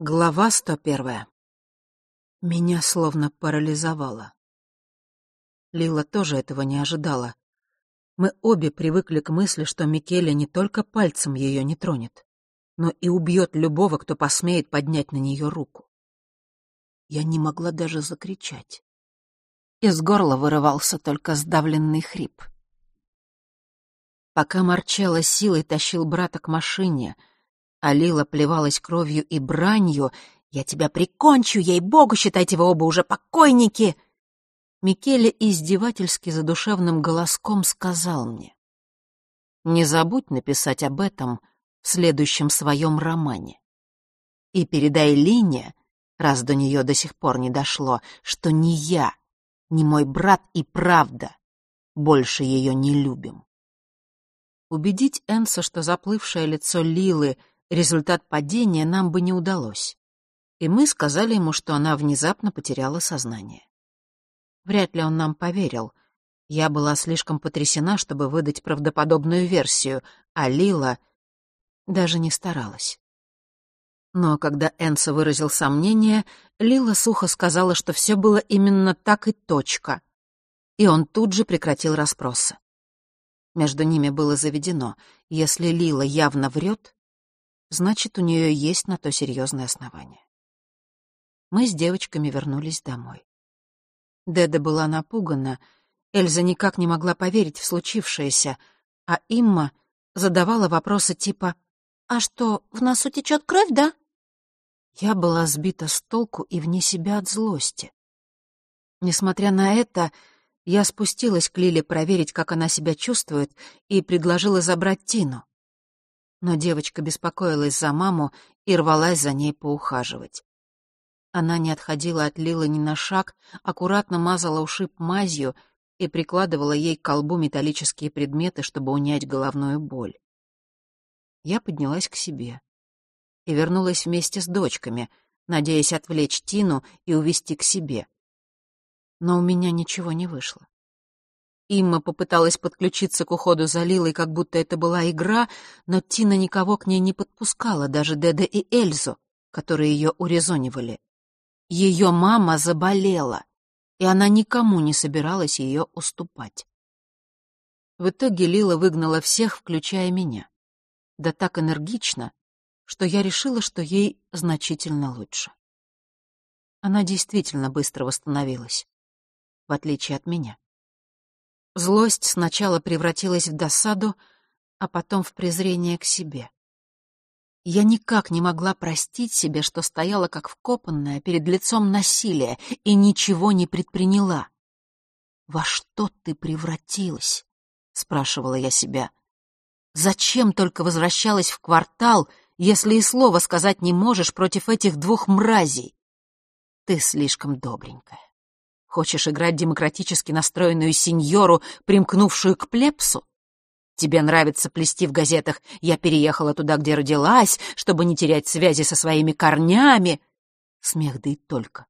Глава 101. Меня словно парализовало. Лила тоже этого не ожидала. Мы обе привыкли к мысли, что Микеле не только пальцем ее не тронет, но и убьет любого, кто посмеет поднять на нее руку. Я не могла даже закричать. Из горла вырывался только сдавленный хрип. Пока Марчелло силой тащил брата к машине — а Лила плевалась кровью и бранью. «Я тебя прикончу, ей-богу, считайте вы оба уже покойники!» Микеле издевательски задушевным голоском сказал мне. «Не забудь написать об этом в следующем своем романе. И передай Лине, раз до нее до сих пор не дошло, что ни я, ни мой брат и правда больше ее не любим». Убедить Энса, что заплывшее лицо Лилы результат падения нам бы не удалось. И мы сказали ему, что она внезапно потеряла сознание. Вряд ли он нам поверил. Я была слишком потрясена, чтобы выдать правдоподобную версию, а Лила даже не старалась. Но когда Энса выразил сомнение, Лила сухо сказала, что все было именно так и точка. И он тут же прекратил расспросы. Между ними было заведено, если Лила явно врет, значит, у нее есть на то серьезное основание. Мы с девочками вернулись домой. Деда была напугана, Эльза никак не могла поверить в случившееся, а Имма задавала вопросы типа «А что, в носу течет кровь, да?» Я была сбита с толку и вне себя от злости. Несмотря на это, я спустилась к Лиле проверить, как она себя чувствует, и предложила забрать Тину но девочка беспокоилась за маму и рвалась за ней поухаживать. Она не отходила от Лилы ни на шаг, аккуратно мазала ушиб мазью и прикладывала ей к колбу металлические предметы, чтобы унять головную боль. Я поднялась к себе и вернулась вместе с дочками, надеясь отвлечь Тину и увести к себе. Но у меня ничего не вышло. Имма попыталась подключиться к уходу за Лилой, как будто это была игра, но Тина никого к ней не подпускала, даже Деда и Эльзу, которые ее урезонивали. Ее мама заболела, и она никому не собиралась ее уступать. В итоге Лила выгнала всех, включая меня. Да так энергично, что я решила, что ей значительно лучше. Она действительно быстро восстановилась, в отличие от меня. Злость сначала превратилась в досаду, а потом в презрение к себе. Я никак не могла простить себе, что стояла как вкопанная перед лицом насилия и ничего не предприняла. «Во что ты превратилась?» — спрашивала я себя. «Зачем только возвращалась в квартал, если и слова сказать не можешь против этих двух мразей? Ты слишком добренькая. Хочешь играть демократически настроенную сеньору, примкнувшую к плебсу? Тебе нравится плести в газетах «Я переехала туда, где родилась, чтобы не терять связи со своими корнями». Смех да и только.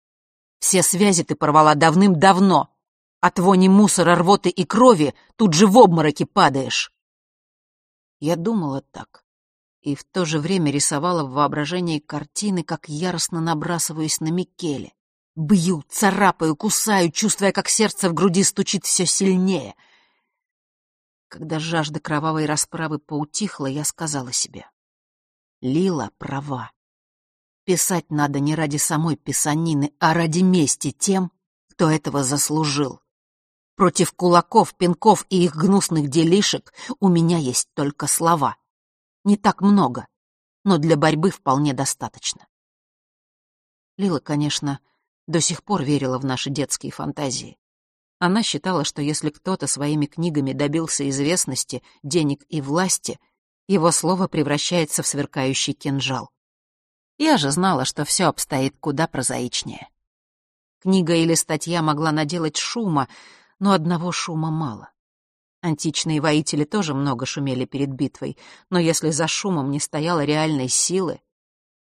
Все связи ты порвала давным-давно. От вони мусора, рвоты и крови тут же в обмороке падаешь. Я думала так и в то же время рисовала в воображении картины, как яростно набрасываюсь на Микеле. Бью, царапаю, кусаю, чувствуя, как сердце в груди стучит все сильнее. Когда жажда кровавой расправы поутихла, я сказала себе. Лила права. Писать надо не ради самой писанины, а ради мести тем, кто этого заслужил. Против кулаков, пинков и их гнусных делишек у меня есть только слова. Не так много, но для борьбы вполне достаточно. Лила, конечно, до сих пор верила в наши детские фантазии. Она считала, что если кто-то своими книгами добился известности, денег и власти, его слово превращается в сверкающий кинжал. Я же знала, что все обстоит куда прозаичнее. Книга или статья могла наделать шума, но одного шума мало. Античные воители тоже много шумели перед битвой, но если за шумом не стояло реальной силы,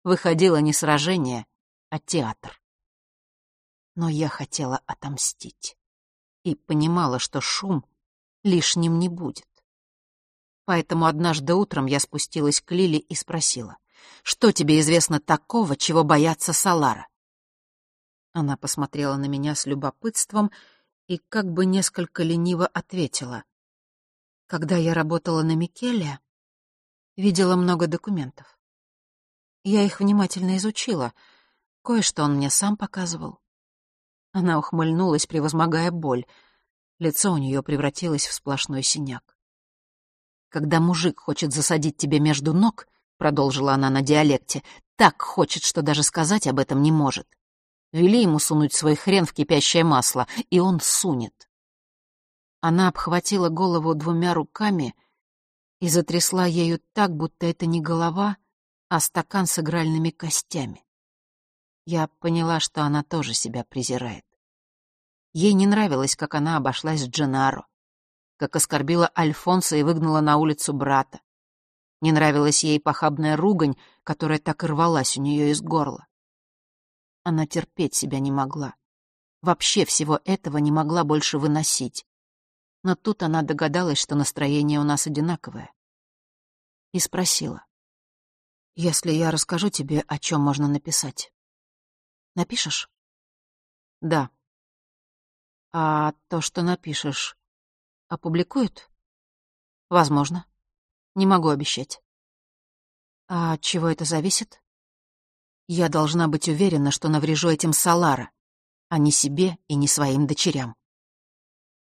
выходило не сражение, а театр но я хотела отомстить и понимала, что шум лишним не будет. Поэтому однажды утром я спустилась к Лиле и спросила, Что тебе известно такого, чего боятся Салара?» Она посмотрела на меня с любопытством и как бы несколько лениво ответила. «Когда я работала на Микеле, видела много документов. Я их внимательно изучила. Кое-что он мне сам показывал. Она ухмыльнулась, превозмогая боль. Лицо у нее превратилось в сплошной синяк. «Когда мужик хочет засадить тебе между ног», — продолжила она на диалекте, «так хочет, что даже сказать об этом не может. Вели ему сунуть свой хрен в кипящее масло, и он сунет». Она обхватила голову двумя руками и затрясла ею так, будто это не голова, а стакан с игральными костями. Я поняла, что она тоже себя презирает. Ей не нравилось, как она обошлась с Дженаро, как оскорбила Альфонса и выгнала на улицу брата. Не нравилась ей похабная ругань, которая так и рвалась у нее из горла. Она терпеть себя не могла. Вообще всего этого не могла больше выносить. Но тут она догадалась, что настроение у нас одинаковое. И спросила. Если я расскажу тебе, о чем можно написать, напишешь? Да. А то, что напишешь, опубликуют? Возможно. Не могу обещать. А от чего это зависит? Я должна быть уверена, что наврежу этим Салара, а не себе и не своим дочерям.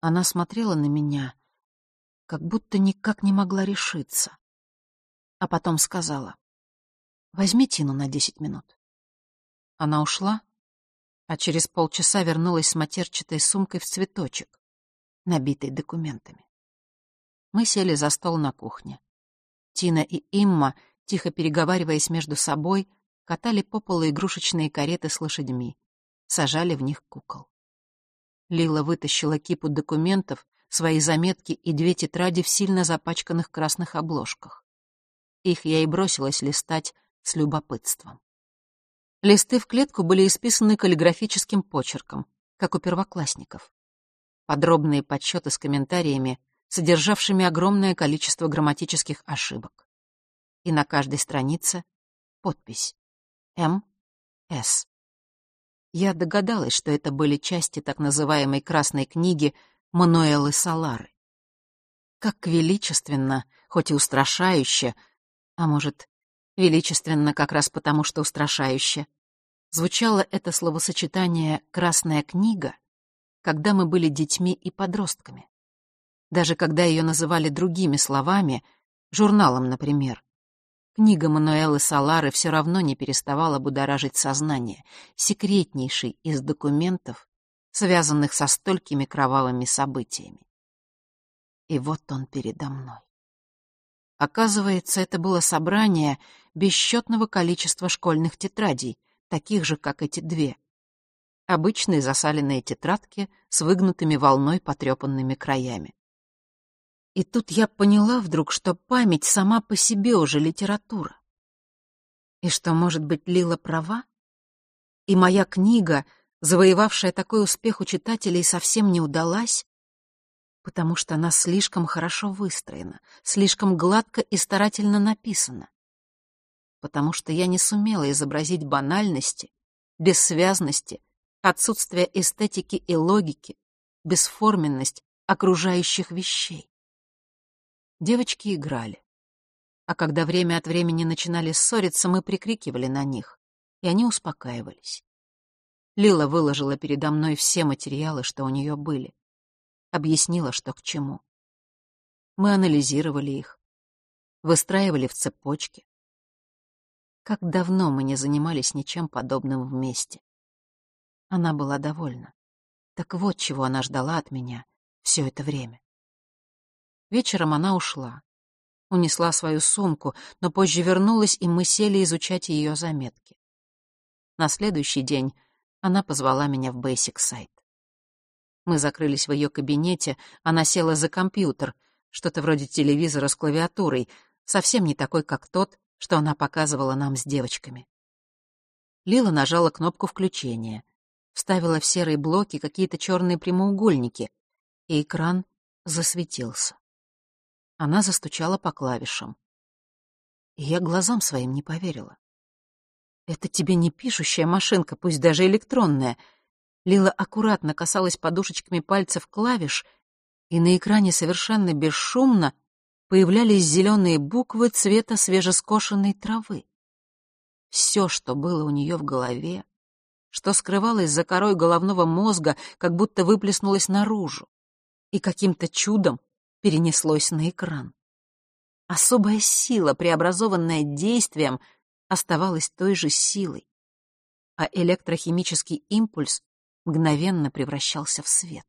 Она смотрела на меня, как будто никак не могла решиться. А потом сказала. Возьми Тину на десять минут. Она ушла, а через полчаса вернулась с матерчатой сумкой в цветочек, набитой документами. Мы сели за стол на кухне. Тина и Имма, тихо переговариваясь между собой, катали по полу игрушечные кареты с лошадьми, сажали в них кукол. Лила вытащила кипу документов, свои заметки и две тетради в сильно запачканных красных обложках. Их я и бросилась листать, с любопытством. Листы в клетку были исписаны каллиграфическим почерком, как у первоклассников. Подробные подсчеты с комментариями, содержавшими огромное количество грамматических ошибок. И на каждой странице подпись М. С. Я догадалась, что это были части так называемой «Красной книги» Мануэлы Салары. Как величественно, хоть и устрашающе, а может, величественно как раз потому, что устрашающе. Звучало это словосочетание «красная книга», когда мы были детьми и подростками. Даже когда ее называли другими словами, журналом, например. Книга Мануэлы Салары все равно не переставала будоражить сознание, секретнейший из документов, связанных со столькими кровавыми событиями. И вот он передо мной. Оказывается, это было собрание бесчетного количества школьных тетрадей, таких же, как эти две. Обычные засаленные тетрадки с выгнутыми волной потрепанными краями. И тут я поняла вдруг, что память сама по себе уже литература. И что, может быть, Лила права? И моя книга, завоевавшая такой успех у читателей, совсем не удалась? потому что она слишком хорошо выстроена, слишком гладко и старательно написана. Потому что я не сумела изобразить банальности, бессвязности, отсутствие эстетики и логики, бесформенность окружающих вещей. Девочки играли. А когда время от времени начинали ссориться, мы прикрикивали на них, и они успокаивались. Лила выложила передо мной все материалы, что у нее были объяснила, что к чему. Мы анализировали их, выстраивали в цепочки. Как давно мы не занимались ничем подобным вместе. Она была довольна. Так вот, чего она ждала от меня все это время. Вечером она ушла, унесла свою сумку, но позже вернулась, и мы сели изучать ее заметки. На следующий день она позвала меня в Basic Site. Мы закрылись в ее кабинете, она села за компьютер, что-то вроде телевизора с клавиатурой, совсем не такой, как тот, что она показывала нам с девочками. Лила нажала кнопку включения, вставила в серые блоки какие-то черные прямоугольники, и экран засветился. Она застучала по клавишам. И я глазам своим не поверила. Это тебе не пишущая машинка, пусть даже электронная. Лила аккуратно касалась подушечками пальцев клавиш, и на экране совершенно бесшумно появлялись зеленые буквы цвета свежескошенной травы. Все, что было у нее в голове, что скрывалось за корой головного мозга, как будто выплеснулось наружу и каким-то чудом перенеслось на экран. Особая сила, преобразованная действием, оставалась той же силой, а электрохимический импульс мгновенно превращался в свет.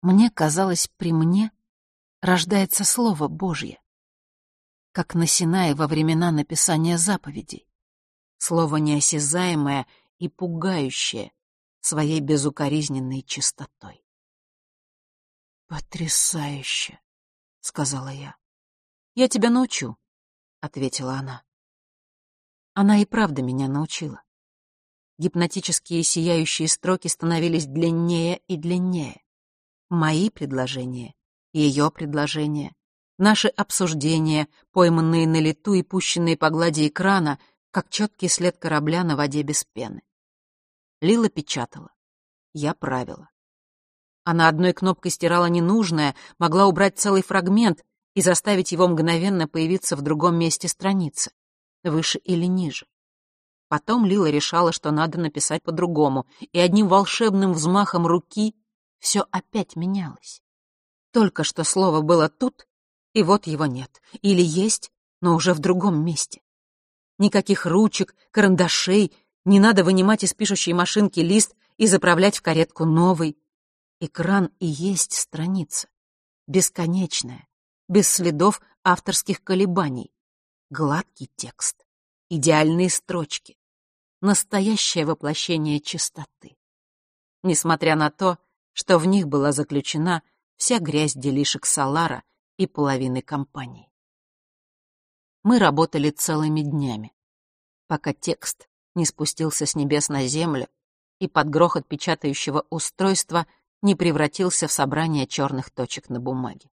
Мне казалось, при мне рождается Слово Божье, как на Синае во времена написания заповедей. Слово неосязаемое и пугающее своей безукоризненной чистотой. «Потрясающе!» — сказала я. «Я тебя научу», — ответила она. Она и правда меня научила. Гипнотические сияющие строки становились длиннее и длиннее. Мои предложения, ее предложения, наши обсуждения, пойманные на лету и пущенные по глади экрана, как четкий след корабля на воде без пены. Лила печатала. Я правила. Она одной кнопкой стирала ненужное, могла убрать целый фрагмент и заставить его мгновенно появиться в другом месте страницы, выше или ниже. Потом Лила решала, что надо написать по-другому, и одним волшебным взмахом руки все опять менялось. Только что слово было тут, и вот его нет. Или есть, но уже в другом месте. Никаких ручек, карандашей, не надо вынимать из пишущей машинки лист и заправлять в каретку новый. Экран и есть страница. Бесконечная, без следов авторских колебаний. Гладкий текст, идеальные строчки. Настоящее воплощение чистоты. Несмотря на то, что в них была заключена вся грязь делишек Салара и половины компании. Мы работали целыми днями, пока текст не спустился с небес на землю и под грохот печатающего устройства не превратился в собрание черных точек на бумаге.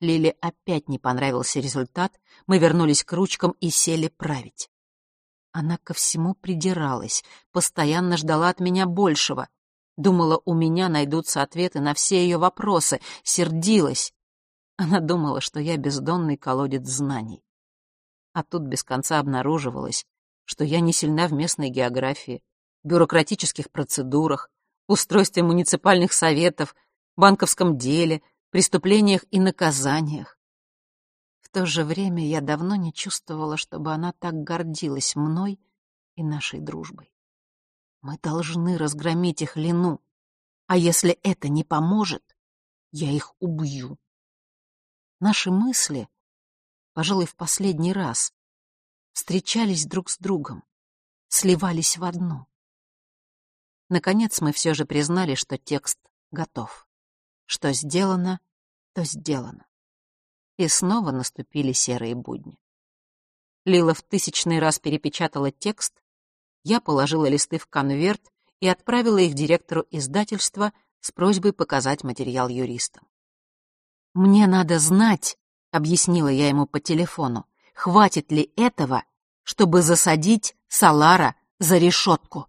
Лиле опять не понравился результат, мы вернулись к ручкам и сели править. Она ко всему придиралась, постоянно ждала от меня большего. Думала, у меня найдутся ответы на все ее вопросы, сердилась. Она думала, что я бездонный колодец знаний. А тут без конца обнаруживалось, что я не сильна в местной географии, бюрократических процедурах, устройстве муниципальных советов, банковском деле, преступлениях и наказаниях. В то же время я давно не чувствовала, чтобы она так гордилась мной и нашей дружбой. Мы должны разгромить их Лину, а если это не поможет, я их убью. Наши мысли, пожалуй, в последний раз, встречались друг с другом, сливались в одну. Наконец мы все же признали, что текст готов. Что сделано, то сделано. И снова наступили серые будни. Лила в тысячный раз перепечатала текст, я положила листы в конверт и отправила их директору издательства с просьбой показать материал юристам. «Мне надо знать», — объяснила я ему по телефону, хватит ли этого, чтобы засадить Салара за решетку.